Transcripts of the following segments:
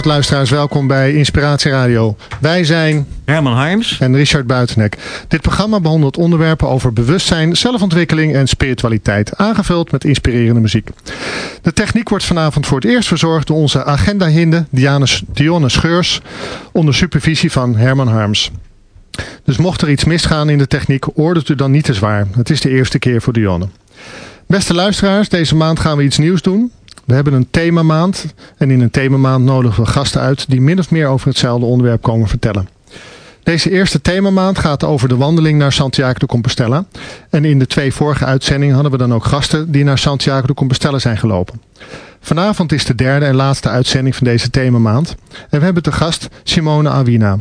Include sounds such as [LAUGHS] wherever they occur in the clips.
goedenavond luisteraars, welkom bij Inspiratie Radio. Wij zijn Herman Harms en Richard Buitenek. Dit programma behandelt onderwerpen over bewustzijn, zelfontwikkeling en spiritualiteit, aangevuld met inspirerende muziek. De techniek wordt vanavond voor het eerst verzorgd door onze agenda-hinde Dionne Scheurs, onder supervisie van Herman Harms. Dus mocht er iets misgaan in de techniek, oordeelt u dan niet te zwaar. Het is de eerste keer voor Dionne. Beste luisteraars, deze maand gaan we iets nieuws doen. We hebben een themamaand en in een themamaand nodigen we gasten uit die min of meer over hetzelfde onderwerp komen vertellen. Deze eerste themamaand gaat over de wandeling naar Santiago de Compostela. En in de twee vorige uitzendingen hadden we dan ook gasten die naar Santiago de Compostela zijn gelopen. Vanavond is de derde en laatste uitzending van deze themamaand. En we hebben te gast Simone Awina.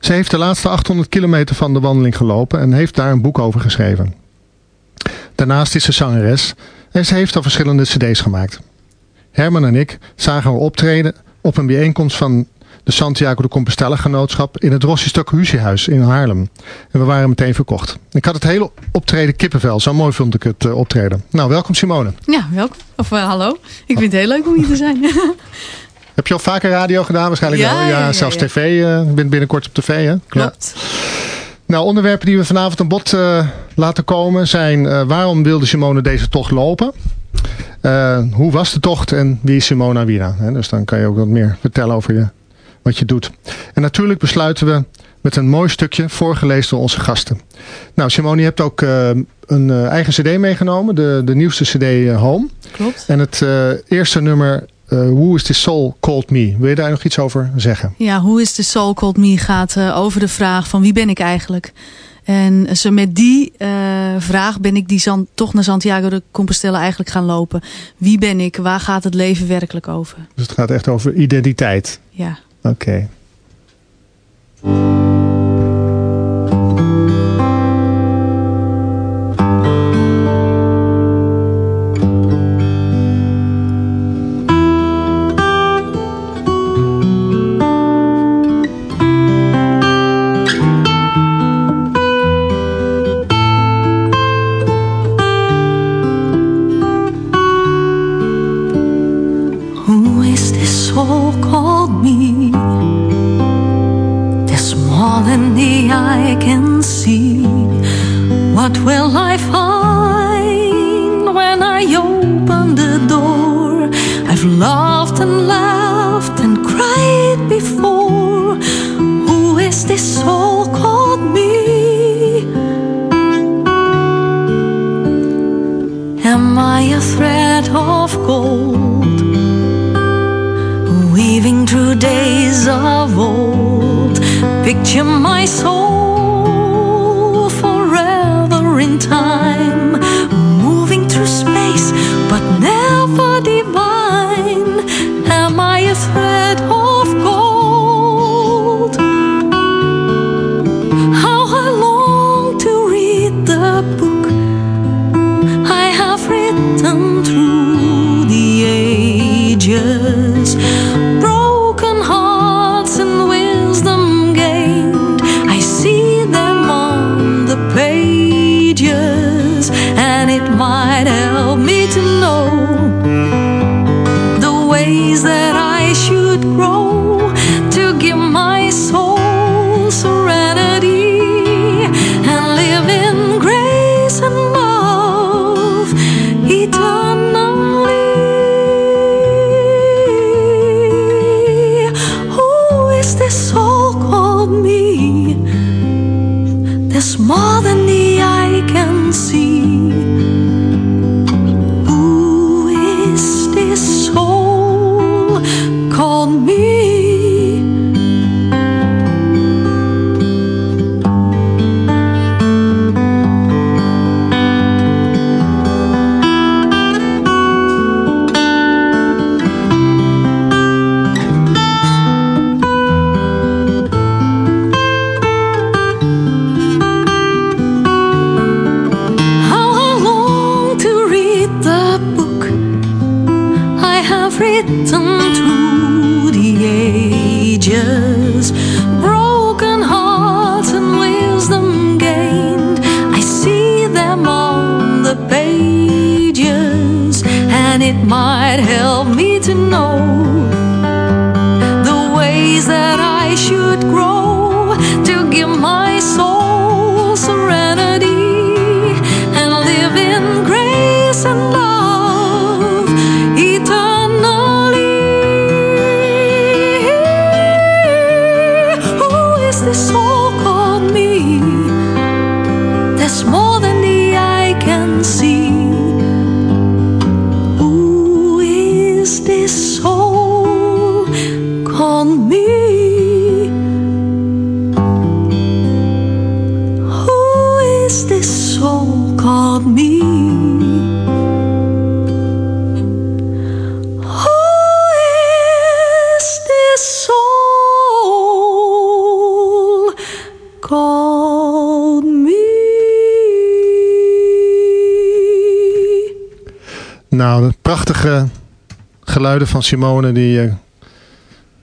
Ze heeft de laatste 800 kilometer van de wandeling gelopen en heeft daar een boek over geschreven. Daarnaast is ze zangeres en ze heeft al verschillende cd's gemaakt. Herman en ik zagen haar optreden op een bijeenkomst van de Santiago de Compostela genootschap in het Rossistok Huziehuis in Haarlem. En we waren meteen verkocht. Ik had het hele optreden kippenvel. Zo mooi vond ik het uh, optreden. Nou, welkom Simone. Ja, welkom. Of uh, hallo. Ik vind het heel leuk om hier te zijn. [LAUGHS] Heb je al vaker radio gedaan? Waarschijnlijk ja, wel. Ja, zelfs ja. tv. Uh, bent binnenkort op tv, hè? Klopt. Nou, onderwerpen die we vanavond aan bod uh, laten komen zijn... Uh, waarom wilde Simone deze tocht lopen? Uh, hoe was de tocht en wie is Simona Wira? Hè? Dus dan kan je ook wat meer vertellen over je, wat je doet. En natuurlijk besluiten we met een mooi stukje voorgelezen door onze gasten. Nou, Simone, je hebt ook een eigen cd meegenomen. De, de nieuwste cd Home. Klopt. En het eerste nummer uh, Who is the Soul Called Me? Wil je daar nog iets over zeggen? Ja, Who is the Soul Called Me gaat uh, over de vraag van wie ben ik eigenlijk? En zo met die uh, vraag ben ik die zand, toch naar Santiago de Compostela eigenlijk gaan lopen. Wie ben ik? Waar gaat het leven werkelijk over? Dus het gaat echt over identiteit? Ja. Oké. Okay. soul called me. There's more than prachtige geluiden van Simone die...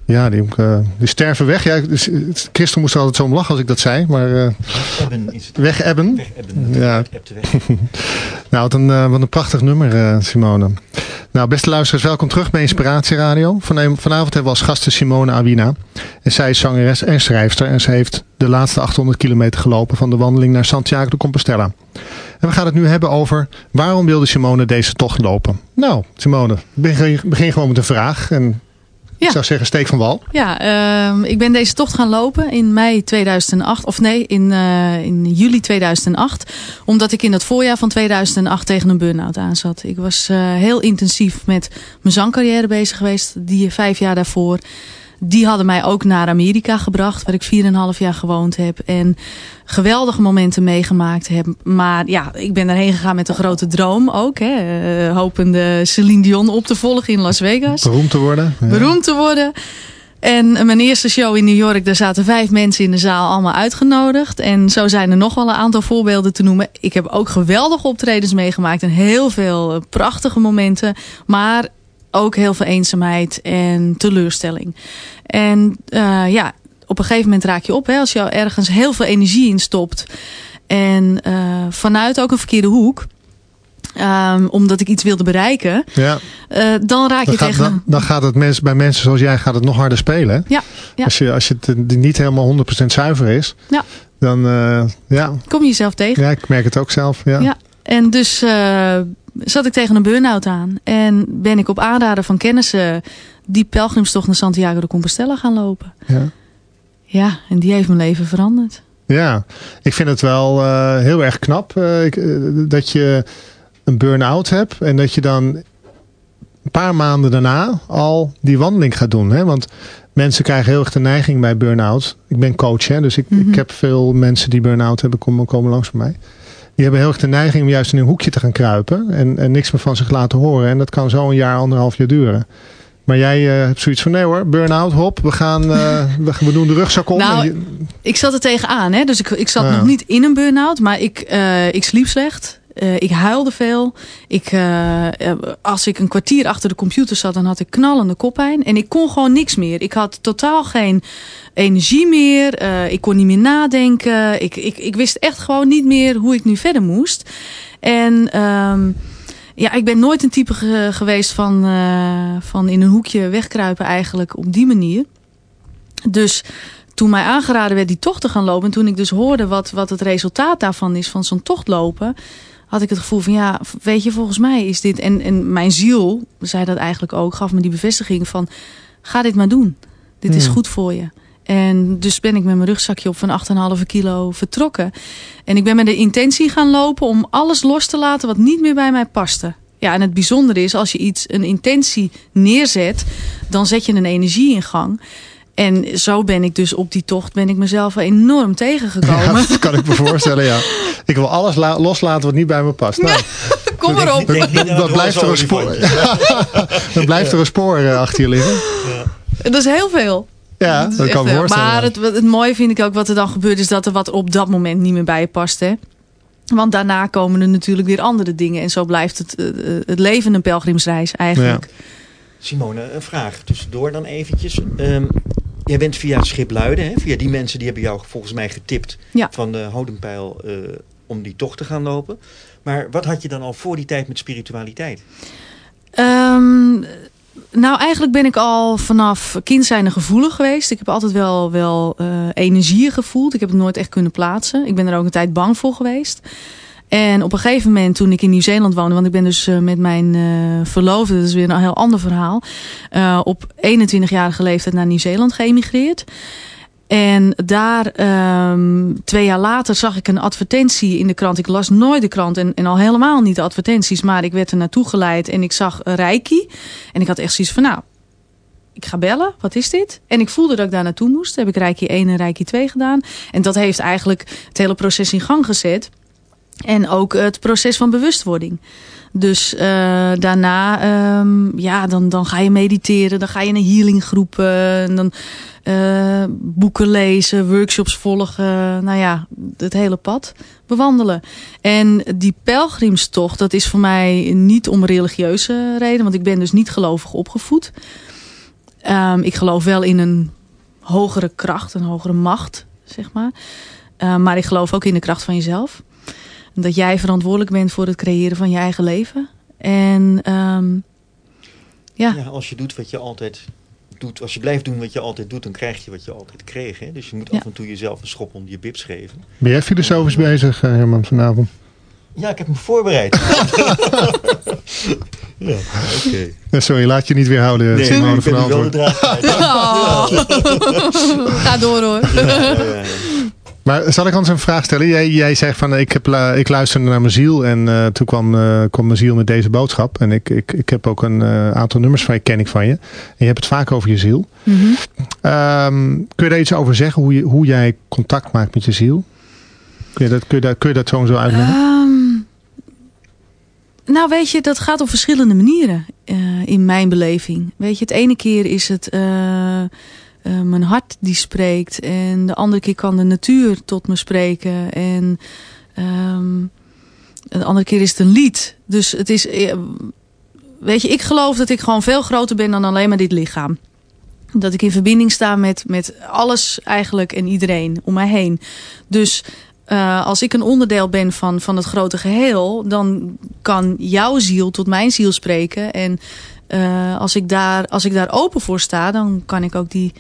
Ja, die, uh, die sterven weg. Ja, dus, Christel moest er altijd zo om lachen als ik dat zei. Maar, uh, Wegebben is het. Wegebben? Wegebben. Ja. Weg. [LAUGHS] nou, wat een, wat een prachtig nummer, Simone. Nou, beste luisteraars, welkom terug bij Inspiratie Radio. Vanavond hebben we als gasten Simone Awina. En zij is zangeres en schrijfster. En ze heeft de laatste 800 kilometer gelopen van de wandeling naar Santiago de Compostela. En we gaan het nu hebben over waarom wilde Simone deze tocht lopen? Nou, Simone, begin, begin gewoon met een vraag. En ik zou zeggen, steek van wal. Ja, uh, ik ben deze tocht gaan lopen in mei 2008. Of nee, in, uh, in juli 2008. Omdat ik in het voorjaar van 2008 tegen een burn-out aan zat. Ik was uh, heel intensief met mijn zangcarrière bezig geweest. Die vijf jaar daarvoor die hadden mij ook naar Amerika gebracht, waar ik 4,5 jaar gewoond heb. En geweldige momenten meegemaakt heb. Maar ja, ik ben daarheen gegaan met een grote droom ook. Hè, uh, hopende Celine Dion op te volgen in Las Vegas. Beroemd te worden. Ja. Beroemd te worden. En mijn eerste show in New York, daar zaten vijf mensen in de zaal allemaal uitgenodigd. En zo zijn er nog wel een aantal voorbeelden te noemen. Ik heb ook geweldige optredens meegemaakt en heel veel prachtige momenten. Maar ook heel veel eenzaamheid en teleurstelling. En uh, ja, op een gegeven moment raak je op. Hè, als je ergens heel veel energie in stopt. En uh, vanuit ook een verkeerde hoek. Um, omdat ik iets wilde bereiken. Ja. Uh, dan raak dan je gaat, tegen... Dan, dan, gaat het mens, bij mensen zoals jij gaat het nog harder spelen. Ja, ja. Als, je, als je het niet helemaal 100% zuiver is. Ja. Dan ja. kom je jezelf tegen. Ja, ik merk het ook zelf. Ja. ja. En dus zat ik tegen een burn-out aan. En ben ik op aanraden van kennissen die pelgrimstocht naar Santiago de Compostela gaan lopen. Ja. Ja, en die heeft mijn leven veranderd. Ja, ik vind het wel uh, heel erg knap uh, ik, uh, dat je een burn-out hebt. En dat je dan een paar maanden daarna al die wandeling gaat doen. Hè? Want mensen krijgen heel erg de neiging bij burn-out. Ik ben coach, hè? dus ik, mm -hmm. ik heb veel mensen die burn-out hebben komen, komen langs bij mij. Die hebben heel erg de neiging om juist in een hoekje te gaan kruipen. En, en niks meer van zich laten horen. En dat kan zo een jaar, anderhalf jaar duren. Maar jij uh, hebt zoiets van, nee hoor, burn-out, hop, we gaan, uh, we, we, doen de rugzak om. Nou, je... ik zat er tegenaan, hè? dus ik, ik zat ja. nog niet in een burn-out, maar ik, uh, ik sliep slecht. Uh, ik huilde veel. Ik, uh, als ik een kwartier achter de computer zat, dan had ik knallende koppijn. En ik kon gewoon niks meer. Ik had totaal geen energie meer. Ik kon niet meer nadenken. Ik, ik, ik wist echt gewoon niet meer hoe ik nu verder moest. En... Um, ja, ik ben nooit een type ge geweest van, van in een hoekje wegkruipen eigenlijk op die manier. Dus toen mij aangeraden werd die tocht te gaan lopen... en toen ik dus hoorde wat, wat het resultaat daarvan is van zo'n tocht lopen... had ik het gevoel van ja, weet je, volgens mij is dit... en, en mijn ziel zei dat eigenlijk ook, gaf me die bevestiging van... ga dit maar doen, dit hmm. is goed voor je. En dus ben ik met mijn rugzakje op van 8,5 kilo vertrokken. En ik ben met de intentie gaan lopen om alles los te laten wat niet meer bij mij paste. Ja, en het bijzondere is, als je iets, een intentie neerzet, dan zet je een energie in gang. En zo ben ik dus op die tocht ben ik mezelf enorm tegengekomen. Ja, dat kan ik me voorstellen, ja. Ik wil alles loslaten wat niet bij me past. Nou, [LAUGHS] Kom maar op. Dan [LAUGHS] blijft er een spoor, dan blijft er een spoor achter je liggen. Ja. Dat is heel veel. Ja, dat, dat kan ik voorstellen. Maar het, het mooie vind ik ook wat er dan gebeurt... is dat er wat op dat moment niet meer bij je past. Hè? Want daarna komen er natuurlijk weer andere dingen. En zo blijft het, het leven een pelgrimsreis eigenlijk. Ja. Simone, een vraag tussendoor dan eventjes. Um, jij bent via Schipluiden, hè? via die mensen die hebben jou volgens mij getipt... Ja. van de Hodenpijl uh, om die tocht te gaan lopen. Maar wat had je dan al voor die tijd met spiritualiteit? Um, Nou, eigenlijk ben ik al vanaf kind zijnde gevoelig geweest. Ik heb altijd wel, wel uh, energieën gevoeld. Ik heb het nooit echt kunnen plaatsen. Ik ben er ook een tijd bang voor geweest. En op een gegeven moment toen ik in Nieuw-Zeeland woonde... want ik ben dus uh, met mijn uh, verloofde, dat is weer een heel ander verhaal... op 21-jarige leeftijd naar Nieuw-Zeeland geëmigreerd... En daar, um, twee jaar later, zag ik een advertentie in de krant. Ik las nooit de krant en, en al helemaal niet de advertenties. Maar ik werd er naartoe geleid en ik zag Reiki. En ik had echt zoiets van, nou, ik ga bellen. Wat is dit? En ik voelde dat ik daar naartoe moest. Heb ik Reiki 1 en Reiki 2 gedaan. En dat heeft eigenlijk het hele proces in gang gezet. En ook het proces van bewustwording. Dus uh, daarna, um, ja, dan, dan ga je mediteren. Dan ga je naar healinggroepen. En dan uh, boeken lezen, workshops volgen. Nou ja, het hele pad bewandelen. En die pelgrimstocht, dat is voor mij niet om religieuze reden. Want ik ben dus niet gelovig opgevoed. Um, ik geloof wel in een hogere kracht, een hogere macht, zeg maar. Uh, maar ik geloof ook in de kracht van jezelf. Dat jij verantwoordelijk bent voor het creëren van je eigen leven. En um, ja. ja. Als je doet wat je altijd doet, als je blijft doen wat je altijd doet, dan krijg je wat je altijd kreeg. Hè? Dus je moet af en toe jezelf een schop onder je bibs geven. Ben jij filosofisch bezig, eh, Herman, vanavond? Ja, ik heb me voorbereid. [LAUGHS] ja. Okay. Sorry, laat je niet weerhouden. Nee, maar ik ben wel de draad oh. [LAUGHS] Ga door hoor. Maar zal ik ons een vraag stellen? Jij, jij zegt van ik, heb, ik luisterde naar mijn ziel en uh, toen kwam, uh, kwam mijn ziel met deze boodschap. En ik, ik, ik heb ook een uh, aantal nummers van je, ken ik van je. En je hebt het vaak over je ziel. Mm -hmm. um, kun je daar iets over zeggen? Hoe, je, hoe jij contact maakt met je ziel? Kun je dat, kun je dat, kun je dat zo en zo uitleggen? Um, nou weet je, dat gaat op verschillende manieren in mijn beleving. Weet je, het ene keer is het uh, mijn hart die spreekt. En de andere keer kan de natuur tot me spreken. En um, de andere keer is het een lied. Dus het is... Eh, weet je, ik geloof dat ik gewoon veel groter ben dan alleen maar dit lichaam. Dat ik in verbinding sta met, met alles eigenlijk en iedereen om mij heen. Dus uh, als ik een onderdeel ben van, van het grote geheel... dan kan jouw ziel tot mijn ziel spreken. En als, ik daar, als ik daar open voor sta... dan kan ik ook die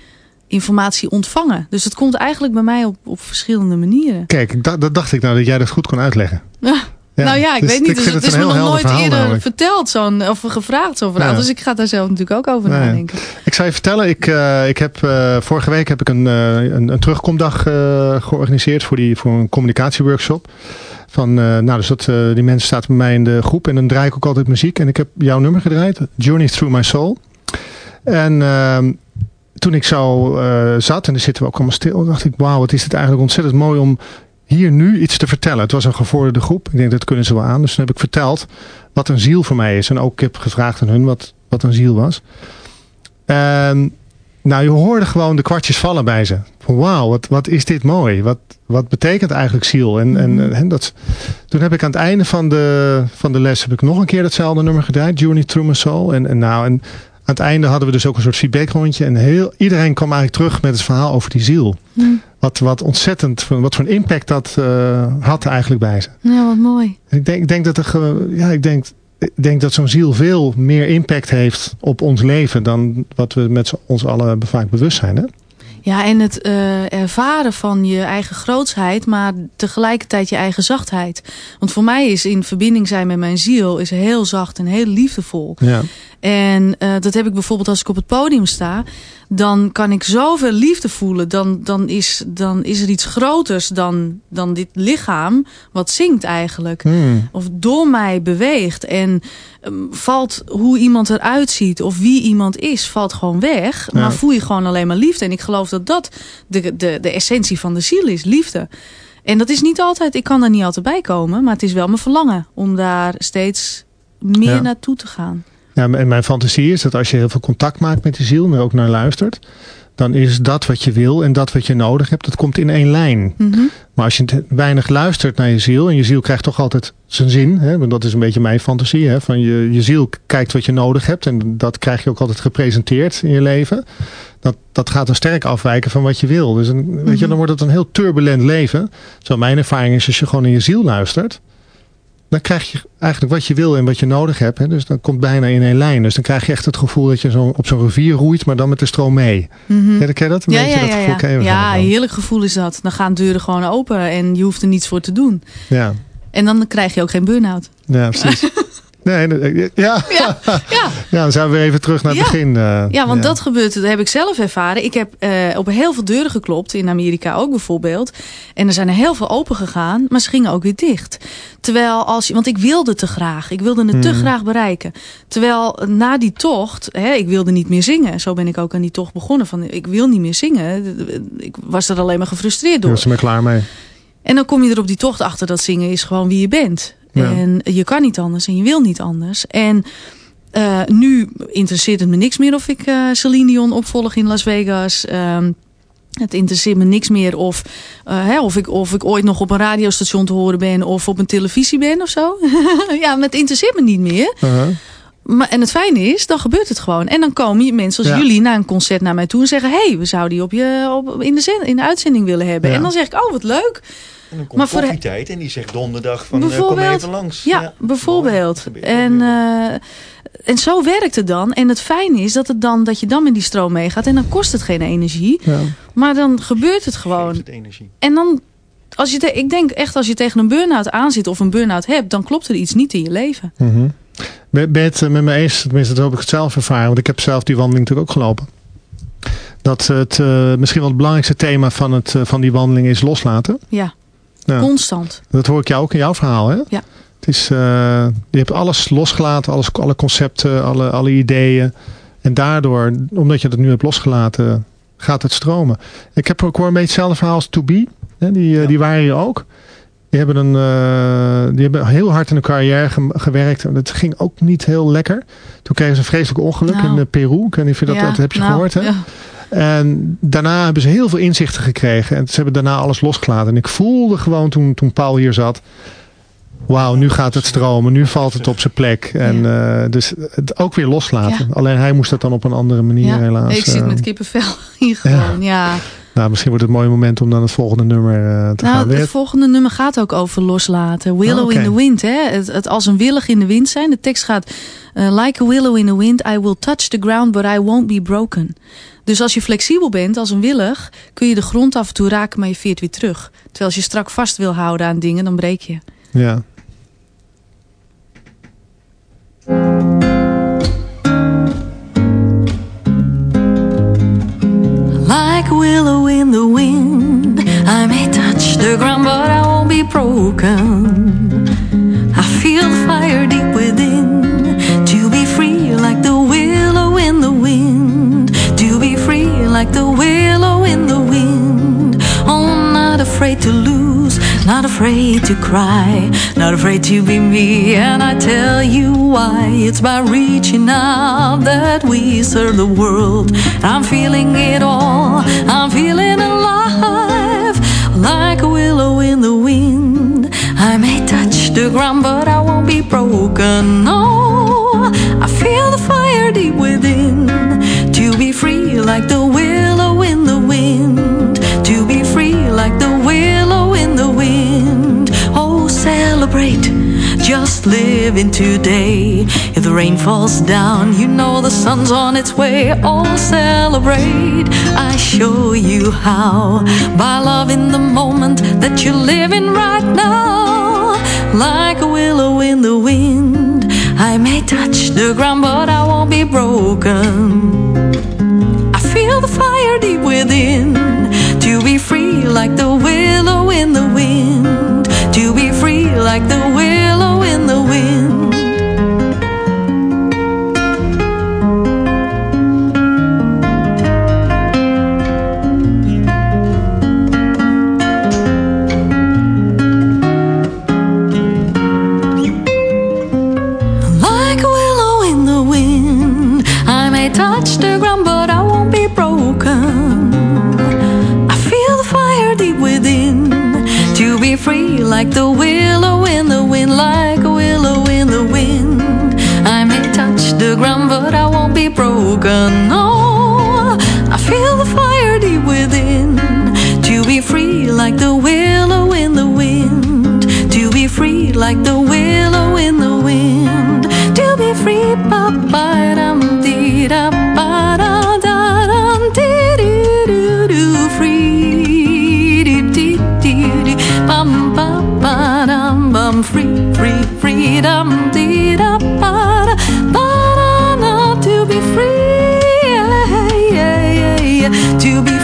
informatie ontvangen. Dus het komt eigenlijk bij mij op, op verschillende manieren. Kijk, dat, dat dacht ik nou dat jij dat goed kon uitleggen. [LAUGHS] Ja, nou ja, ik dus weet niet. Dus het, het is me nog nooit eerder namelijk. verteld zo'n, of gevraagd zo'n verhaal. Ja. Dus ik ga daar zelf natuurlijk ook over nee. nadenken. Ik zou je vertellen, ik, uh, ik heb, uh, vorige week heb ik een, uh, een, een terugkomdag georganiseerd voor, die, voor een communicatieworkshop. Van, nou, dus dat, die mensen staan bij mij in de groep en dan draai ik ook altijd muziek. En ik heb jouw nummer gedraaid, Journey Through My Soul. En ehm, toen ik zo uh, zat, en dan zitten we ook allemaal stil, dacht ik, wauw, wat is het eigenlijk ontzettend mooi om hier nu iets te vertellen. Het was een gevorderde groep. Ik denk, dat kunnen ze wel aan. Dus toen heb ik verteld wat een ziel voor mij is. En ook ik heb gevraagd aan hun wat, wat een ziel was. En nou, je hoorde gewoon de kwartjes vallen bij ze. Van wauw, wat, wat is dit mooi. Wat, wat betekent eigenlijk ziel? En, en, mhm. en dat, toen heb ik aan het einde van de, van de les heb ik nog een keer datzelfde nummer gedaan. Journey Through My Soul. En, en, nou, en aan het einde hadden we dus ook een soort feedbackrondje. En heel, iedereen kwam eigenlijk terug met het verhaal over die ziel. Hmm. Wat, wat ontzettend, wat voor een impact dat uh, had eigenlijk bij ze. Ja, wat mooi. Ik denk, ik denk dat, er, ja, ik denk, ik denk dat zo'n ziel veel meer impact heeft op ons leven dan wat we met ons allen vaak bewust zijn. Hè? Ja, en het uh, ervaren van je eigen grootsheid, maar tegelijkertijd je eigen zachtheid. Want voor mij is in verbinding zijn met mijn ziel is heel zacht en heel liefdevol. Ja. En uh, dat heb ik bijvoorbeeld als ik op het podium sta. Dan kan ik zoveel liefde voelen. Dan, dan, is, dan is er iets groters dan, dan dit lichaam wat zingt eigenlijk. Hmm. Of door mij beweegt. En valt hoe iemand eruit ziet of wie iemand is, valt gewoon weg. Ja. Maar voel je gewoon alleen maar liefde. En ik geloof dat dat de, de, de essentie van de ziel is. Liefde. En dat is niet altijd, ik kan daar niet altijd bij komen. Maar het is wel mijn verlangen om daar steeds meer ja. naartoe te gaan. Ja, en mijn fantasie is dat als je heel veel contact maakt met de ziel en er ook naar luistert, dan is dat wat je wil en dat wat je nodig hebt, dat komt in één lijn. Mm -hmm. Maar als je weinig luistert naar je ziel, en je ziel krijgt toch altijd zijn zin, hè, want dat is een beetje mijn fantasie, hè, van je, je ziel kijkt wat je nodig hebt en dat krijg je ook altijd gepresenteerd in je leven. Dat, dat gaat dan sterk afwijken van wat je wil. Dus een, weet je, mhm. dan wordt het een heel turbulent leven. Zo mijn ervaring is als je gewoon in je ziel luistert, dan krijg je eigenlijk wat je wil en wat je nodig hebt. Hè? Dus dan komt bijna in één lijn. Dus dan krijg je echt het gevoel dat je zo op zo'n rivier roeit, maar dan met de stroom mee. Mhm. Ja, ken je dat? Een Ja, beetje ja, dat gevoel ja. ja, wel. heerlijk gevoel is dat. Dan gaan deuren gewoon open en je hoeft er niets voor te doen. Ja, En dan krijg je ook geen burn-out. ja precies. [LAUGHS] Nee, nee, ja, Ja, ja. [LAUGHS] ja, dan zijn we weer even terug naar het Ja. begin. eh, Ja, want dat gebeurt, dat heb ik zelf ervaren. Ik heb eh, op heel veel deuren geklopt, in Amerika ook bijvoorbeeld. En er zijn er heel veel open gegaan, maar ze gingen ook weer dicht. Terwijl als je, want ik wilde te graag, ik wilde het te Mhm. graag bereiken. Terwijl na die tocht, hè, ik wilde niet meer zingen. Zo ben ik ook aan die tocht begonnen. Van, ik wil niet meer zingen. Ik was er alleen maar gefrustreerd door. was ze maar klaar mee. En dan kom je er op die tocht achter dat zingen is gewoon wie je bent. Ja. En je kan niet anders en je wil niet anders. En eh, nu interesseert het me niks meer of ik eh Celine Dion opvolg in Las Vegas. Ehm, het interesseert me niks meer of, eh, hè, of, ik, of ik ooit nog op een radiostation te horen ben of op een televisie ben of zo. [LAUGHS] ja, maar het interesseert me niet meer. Maar, en het fijne is, dan gebeurt het gewoon. En dan komen mensen als Ja. jullie na een concert naar mij toe en zeggen... hé, hey, we zouden die op je, op, in, de zin, in de uitzending willen hebben. Ja. En dan zeg ik, oh wat leuk. En dan komt Maar voor de- koffietijd en die zegt donderdag van eh, kom even langs. Ja, bijvoorbeeld. En, eh, en zo werkt het dan. En het fijne is dat, het dan, dat je dan met die stroom meegaat. En dan kost het geen energie. Ja. Maar dan gebeurt het gewoon. het energie. En dan, als je te- ik denk echt als je tegen een burn-out aanzit of een burn-out hebt. Dan klopt er iets niet in je leven. Mhm. Ben ben het met me eens? Tenminste, dat heb ik het zelf ervaren. Want ik heb zelf die wandeling natuurlijk ook gelopen. Dat het eh, misschien wel het belangrijkste thema van, het, eh, van die wandeling is loslaten. Ja, Ja. constant. Dat hoor ik jou ook in jouw verhaal, hè? Ja. Het is, eh, je hebt alles losgelaten, alles, alle concepten, alle, alle ideeën. En daardoor, omdat je dat nu hebt losgelaten, gaat het stromen. Ik heb ook hoor een beetje hetzelfde verhaal als To Be. Hè? Die, Ja. die waren hier ook. Die hebben, een, eh, die hebben heel hard in hun carrière ge- gewerkt. En Dat ging ook niet heel lekker. Toen kregen ze een vreselijk ongeluk Nou. in eh, Peru. Ik weet niet of je dat, Ja, dat heb je nou, gehoord. Hè? ja. En daarna hebben ze heel veel inzichten gekregen. En ze hebben daarna alles losgelaten. En ik voelde gewoon toen, toen Paul hier zat. Wauw, nu gaat het stromen. Nu valt het op zijn plek. En eh, dus het ook weer loslaten. Alleen hij moest dat dan op een andere manier Ja, helaas. ik zit met kippenvel [LAUGHS] hier gewoon. Ja. Nou, misschien wordt het een mooi moment om dan het volgende nummer eh, te gaan. Nou, het volgende nummer gaat ook over loslaten. Willow Oh, in the wind. Hè? Het, het als een willig in de wind zijn. De tekst gaat... eh, like a willow in the wind, I will touch the ground, but I won't be broken. Dus als je flexibel bent als een willig, kun je de grond af en toe raken, maar je veert weer terug. Terwijl als je strak vast wil houden aan dingen, dan breek je. Ja. Like willow in the wind, I may touch the ground, but I won't be broken. Afraid to cry, not afraid to be me. And I tell you why it's by reaching out that we serve the world. I'm feeling it all, I'm feeling alive, like a willow in the wind. I may touch the ground, but I won't be broken. No, I feel the fire deep within. To be free, like the willow in the wind. To be free, like the celebrate, just live in today. If the rain falls down, you know the sun's on its way. Oh, celebrate, I show you how. By loving the moment that you're living right now. Like a willow in the wind. I may touch the ground, but I won't be broken. I feel the fire deep within. To be free like the willow in the wind. To be free like the willow in the wind. free like the willow in the wind, like a willow in the wind. I may touch the ground, but I won't be broken. No, I feel the fire deep within. To be free like the willow in the wind. To be free like the willow in the wind. To be free, papa, dum dee dum. Free, freedom, dee da ba da ba da to be free, yeah, yeah, yeah, yeah, to be free.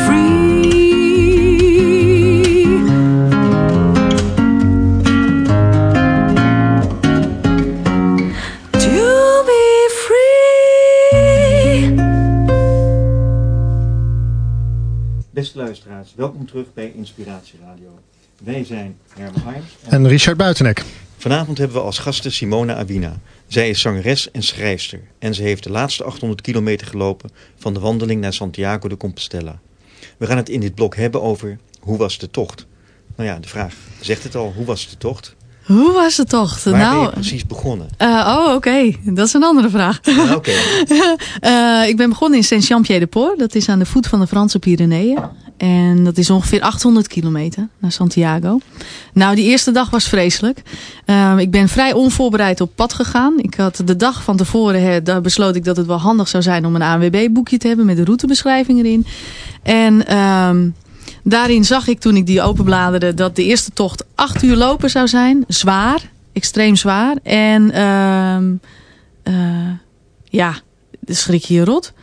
To be free. Beste luisteraars, welkom terug bij Inspiratie Radio. Wij zijn Herman. En En Richard Buitenek. Vanavond hebben we als gasten Simona Abina. Zij is zangeres en schrijfster. En ze heeft de laatste 800 kilometer gelopen van de wandeling naar Santiago de Compostela. We gaan het in dit blok hebben over hoe was de tocht? Nou ja, de vraag zegt het al, hoe was de tocht? Hoe was de tocht? Waar ben je nou, precies begonnen? eh, oh oké, dat is een andere vraag. Ah, Oké, [LAUGHS] Nou. Eh, ik ben begonnen in Saint-Jean-Pied-de-Port. Dat is aan de voet van de Franse Pyreneeën. En dat is ongeveer 800 kilometer naar Santiago. Nou, die eerste dag was vreselijk. Eh, ik ben vrij onvoorbereid op pad gegaan. Ik had de dag van tevoren daar besloot ik dat het wel handig zou zijn om een ANWB-boekje te hebben met de routebeschrijving erin. En ehm, daarin zag ik toen ik die openbladerde dat de eerste tocht acht uur lopen zou zijn. Zwaar, extreem zwaar. En ehm, eh, ja, schrik je rot.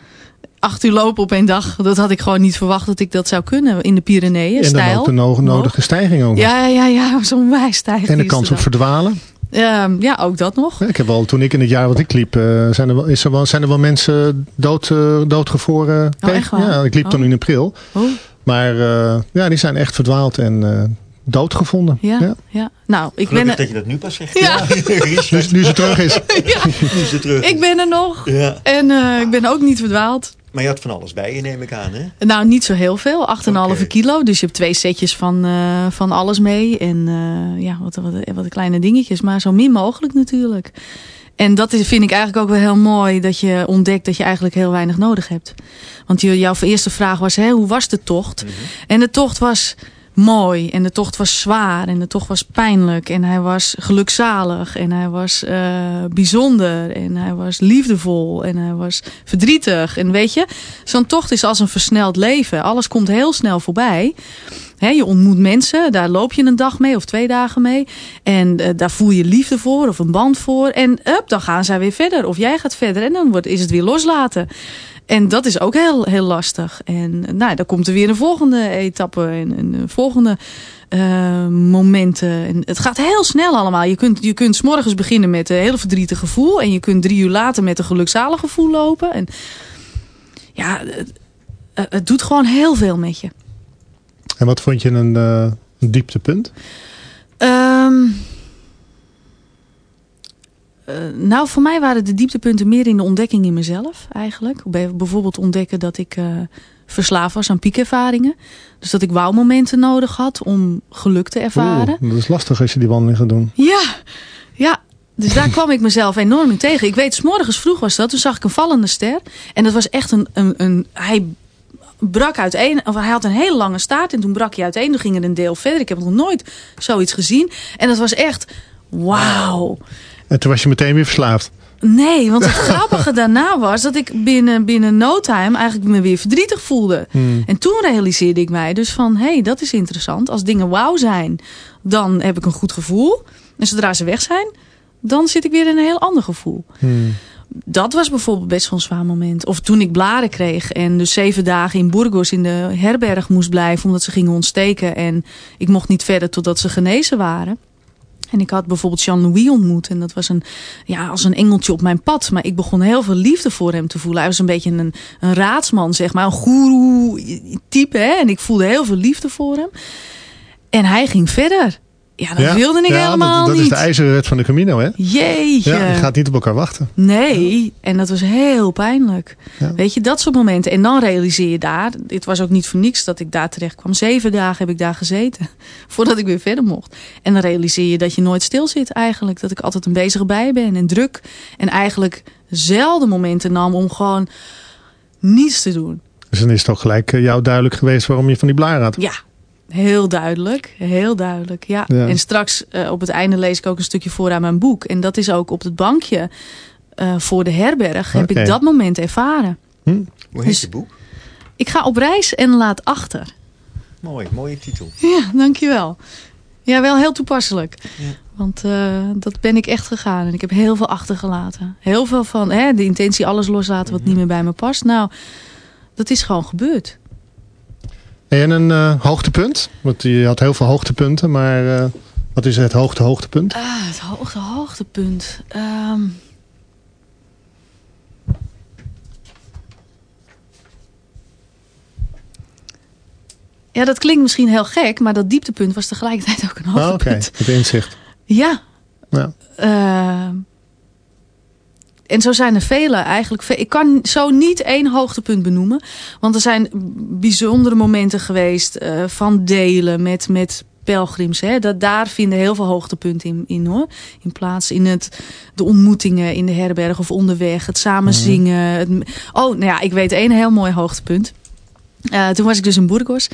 Acht uur lopen op één dag, dat had ik gewoon niet verwacht dat ik dat zou kunnen in de Pyreneeën. En dan Stijl. ook de no- nodige stijging ook. Ja, ja, ja, zo'n wijstijging. En de kans op verdwalen. Ehm, ja, ook dat nog. Ik heb wel, toen ik in het jaar wat ik liep, eh, zijn, er wel, is er wel, zijn er wel mensen dood, eh, doodgevroren. Oh, echt waar? Ja, ik liep toen Oh. in april. Oh, Maar eh, ja, die zijn echt verdwaald en eh, doodgevonden. ja, ja. Nou, ik ben, gelukkig er, dat je dat nu pas zegt. Ja. [LAUGHS] Nu, nu ze terug is. [LAUGHS] nu is het terug. ik ben er nog. Ja. En eh, ik ben ook niet verdwaald. Maar je had van alles bij je, neem ik aan, hè? Nou, niet zo heel veel. 8,5 Oké. kilo. Dus je hebt twee setjes van, eh, van alles mee. En eh, ja, wat, wat, wat kleine dingetjes. Maar zo min mogelijk natuurlijk. En dat is, vind ik eigenlijk ook wel heel mooi. Dat je ontdekt dat je eigenlijk heel weinig nodig hebt. Want jouw eerste vraag was, hè, hoe was de tocht? En de tocht was mooi. En de tocht was zwaar. En de tocht was pijnlijk. En hij was gelukzalig. En hij was eh, bijzonder. En hij was liefdevol. En hij was verdrietig. En weet je, zo'n tocht is als een versneld leven. Alles komt heel snel voorbij. Je ontmoet mensen, daar loop je een dag mee of twee dagen mee. En eh, daar voel je liefde voor of een band voor. En up, dan gaan zij weer verder. Of jij gaat verder en dan wordt, is het weer loslaten. En dat is ook heel, heel lastig. En nou, dan komt er weer een volgende etappe en een, een volgende eh, momenten. En het gaat heel snel allemaal. Je kunt, je kunt 's morgens beginnen met een heel verdrietig gevoel. En je kunt drie uur later met een gelukzalig gevoel lopen. En ja, het, het doet gewoon heel veel met je. En wat vond je een, eh, een dieptepunt? Ehm, eh, nou, voor mij waren de dieptepunten meer in de ontdekking in mezelf eigenlijk. Bij- Bijvoorbeeld ontdekken dat ik eh, verslaafd was aan piekervaringen. Dus dat ik wauwmomenten nodig had om geluk te ervaren. Oeh, dat is lastig als je die wandeling gaat doen. Ja, ja. Dus daar kwam ik mezelf enorm in tegen. Ik weet, s morgens vroeg was dat. Toen zag ik een vallende ster. En dat was echt een... een, een hij brak uiteen. Of hij had een hele lange staart. En toen brak hij uiteen. Toen ging er een deel verder. Ik heb nog nooit zoiets gezien. En dat was echt... Wauw. En toen was je meteen weer verslaafd. Nee, want het [LAUGHS] grappige daarna was dat ik binnen, binnen no time eigenlijk me weer verdrietig voelde. Hmm. En toen realiseerde ik mij dus van, hé, hey, dat is interessant. Als dingen wauw zijn, dan heb ik een goed gevoel. En zodra ze weg zijn, dan zit ik weer in een heel ander gevoel. Hmm. Dat was bijvoorbeeld best wel een zwaar moment. Of toen ik blaren kreeg en dus zeven dagen in Burgos in de herberg moest blijven omdat ze gingen ontsteken. En ik mocht niet verder totdat ze genezen waren. En ik had bijvoorbeeld Jean-Louis ontmoet. En dat was een, ja, als een engeltje op mijn pad. Maar ik begon heel veel liefde voor hem te voelen. Hij was een beetje een, een raadsman, zeg maar. Een goeroe type. Hè? En ik voelde heel veel liefde voor hem. En hij ging verder. Ja, dat wilde ik ja, helemaal dat, dat niet. is de ijzeren wet van de Camino, hè? Jeetje. Ja, je gaat niet op elkaar wachten. Nee, en dat was heel pijnlijk. Weet je, dat soort momenten. En dan realiseer je daar, dit was ook niet voor niks dat ik daar terecht kwam. Zeven dagen heb ik daar gezeten, [LAUGHS] voordat ik weer verder mocht. En dan realiseer je dat je nooit stil zit eigenlijk. Dat ik altijd een bezige bij ben en druk. En eigenlijk zelden momenten nam om gewoon niets te doen. Dus dan is het ook gelijk eh, jou duidelijk geweest waarom je van die blaar had. Ja, heel duidelijk. Heel duidelijk, ja. Ja. En straks eh, op het einde lees ik ook een stukje voor aan mijn boek. En dat is ook op het bankje eh, voor de herberg heb ik dat moment ervaren. Hoe heet Dus- je boek? Ik ga op reis en laat achter. Mooi, mooie titel. Ja, dankjewel. Ja, wel heel toepasselijk. Ja. Want uh, dat ben ik echt gegaan. En ik heb heel veel achtergelaten. Heel veel van hè, de intentie alles loslaten wat niet meer bij me past. Nou, dat is gewoon gebeurd. En een uh, hoogtepunt? Want je had heel veel hoogtepunten, maar uh, wat is het hoogte hoogtepunt? Ah, het hoogte hoogtepunt. Um... Ja, dat klinkt misschien heel gek, maar dat dieptepunt was tegelijkertijd ook een hoogtepunt. Oh, Oké, okay. het inzicht. Ja. ja. Uh, en zo zijn er vele eigenlijk. Ik kan zo niet één hoogtepunt benoemen. Want er zijn bijzondere momenten geweest uh, van delen met, met pelgrims. Hè. Dat, daar vinden heel veel hoogtepunten in, in, hoor. In plaats in het, de ontmoetingen in de herberg of onderweg. Het samen zingen. Het, oh, nou ja, ik weet één heel mooi hoogtepunt. Uh, toen was ik dus in Burgos.